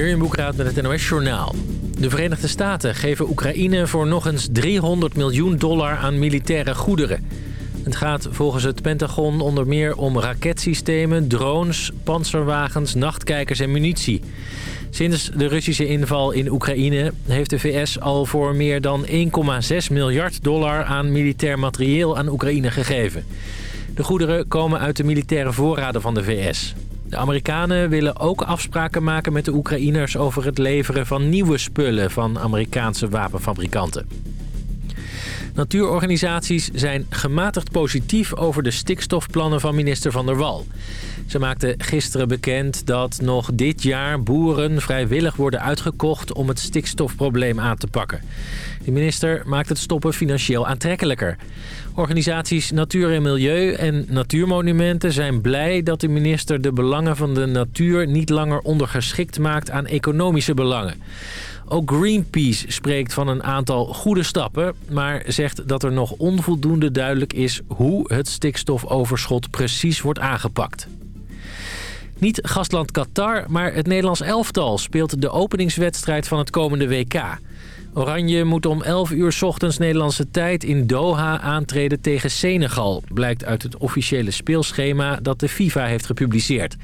Jurjen Boekraad met het NOS Journaal. De Verenigde Staten geven Oekraïne voor nog eens 300 miljoen dollar aan militaire goederen. Het gaat volgens het Pentagon onder meer om raketsystemen, drones, panzerwagens, nachtkijkers en munitie. Sinds de Russische inval in Oekraïne heeft de VS al voor meer dan 1,6 miljard dollar aan militair materieel aan Oekraïne gegeven. De goederen komen uit de militaire voorraden van de VS. De Amerikanen willen ook afspraken maken met de Oekraïners over het leveren van nieuwe spullen van Amerikaanse wapenfabrikanten. Natuurorganisaties zijn gematigd positief over de stikstofplannen van minister Van der Wal. Ze maakte gisteren bekend dat nog dit jaar boeren vrijwillig worden uitgekocht om het stikstofprobleem aan te pakken. De minister maakt het stoppen financieel aantrekkelijker. Organisaties Natuur en Milieu en Natuurmonumenten zijn blij dat de minister de belangen van de natuur niet langer ondergeschikt maakt aan economische belangen. Ook Greenpeace spreekt van een aantal goede stappen... maar zegt dat er nog onvoldoende duidelijk is hoe het stikstofoverschot precies wordt aangepakt. Niet gastland Qatar, maar het Nederlands elftal speelt de openingswedstrijd van het komende WK. Oranje moet om 11 uur ochtends Nederlandse tijd in Doha aantreden tegen Senegal... blijkt uit het officiële speelschema dat de FIFA heeft gepubliceerd.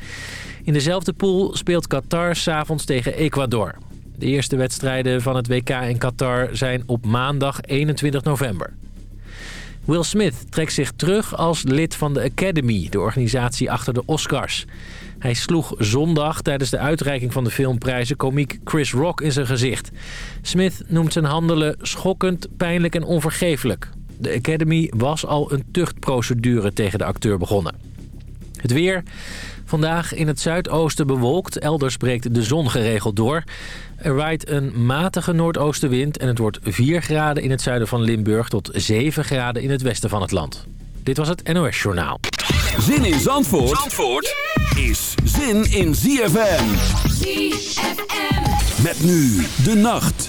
In dezelfde pool speelt Qatar s'avonds tegen Ecuador. De eerste wedstrijden van het WK in Qatar zijn op maandag 21 november. Will Smith trekt zich terug als lid van de Academy, de organisatie achter de Oscars. Hij sloeg zondag tijdens de uitreiking van de filmprijzen komiek Chris Rock in zijn gezicht. Smith noemt zijn handelen schokkend, pijnlijk en onvergeeflijk. De Academy was al een tuchtprocedure tegen de acteur begonnen. Het weer. Vandaag in het zuidoosten bewolkt. Elders breekt de zon geregeld door. Er waait een matige noordoostenwind en het wordt 4 graden in het zuiden van Limburg... tot 7 graden in het westen van het land. Dit was het NOS Journaal. Zin in Zandvoort, Zandvoort is zin in ZFM. ZFM. Met nu de nacht.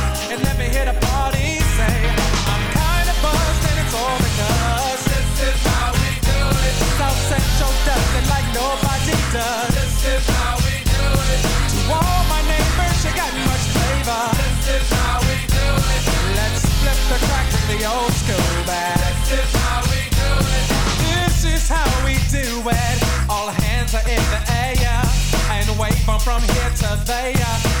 ain't your dustin' like nobody does. This is how we do it. To all my neighbors, you got much flavor. This is how we do it. Let's flip the crack with the old school back. This is how we do it. This is how we do it. All hands are in the air and wave from here to there.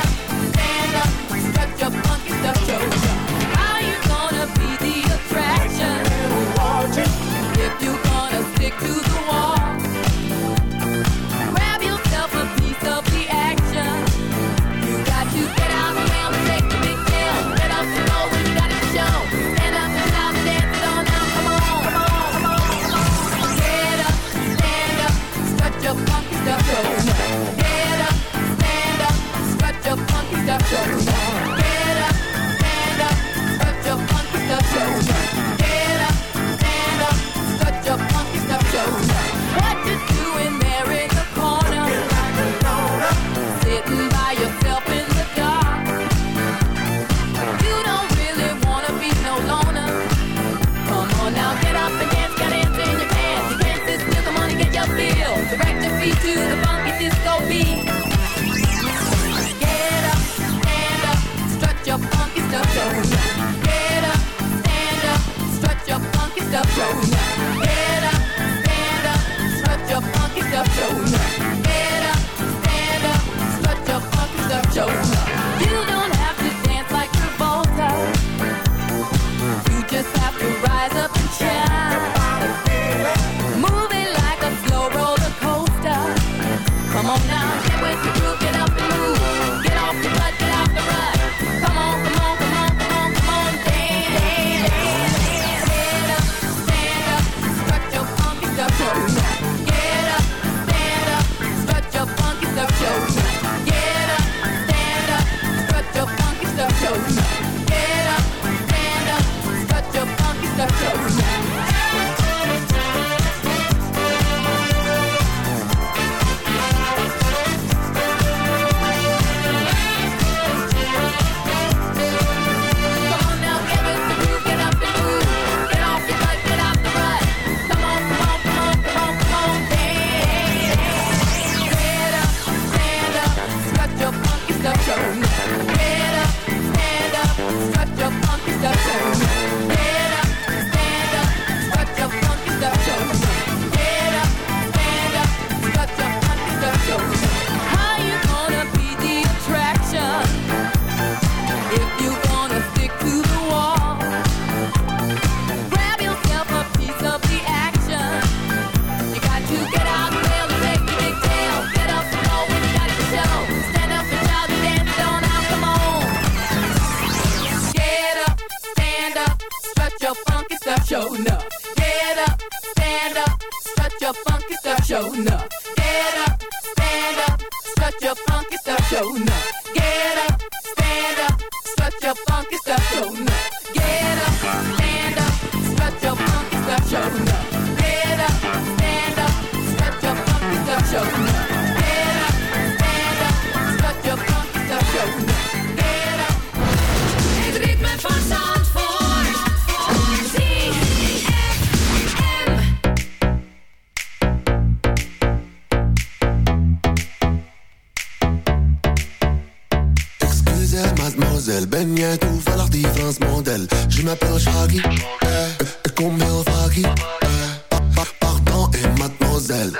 je m'appelle Shaggy. Eh, ik kom heel vaak hier. Eh, pardon et mademoiselle.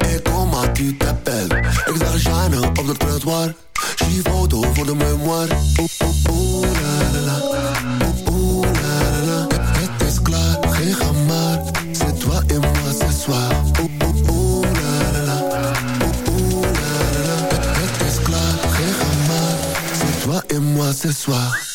Et comment tu t'appelles? Ik zag Jeanne op de trottoir. J'ai foto voor de mémoire. Oeh, oeh, oeh, la la la. Oeh, oeh, la la la. Het is klaar, geen gemaar. C'est toi et moi ce soir. Oeh, oeh, oeh, la la la. Oeh, oeh, la la la. Het is klaar, geen gemaar. C'est toi et moi ce soir.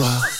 soir.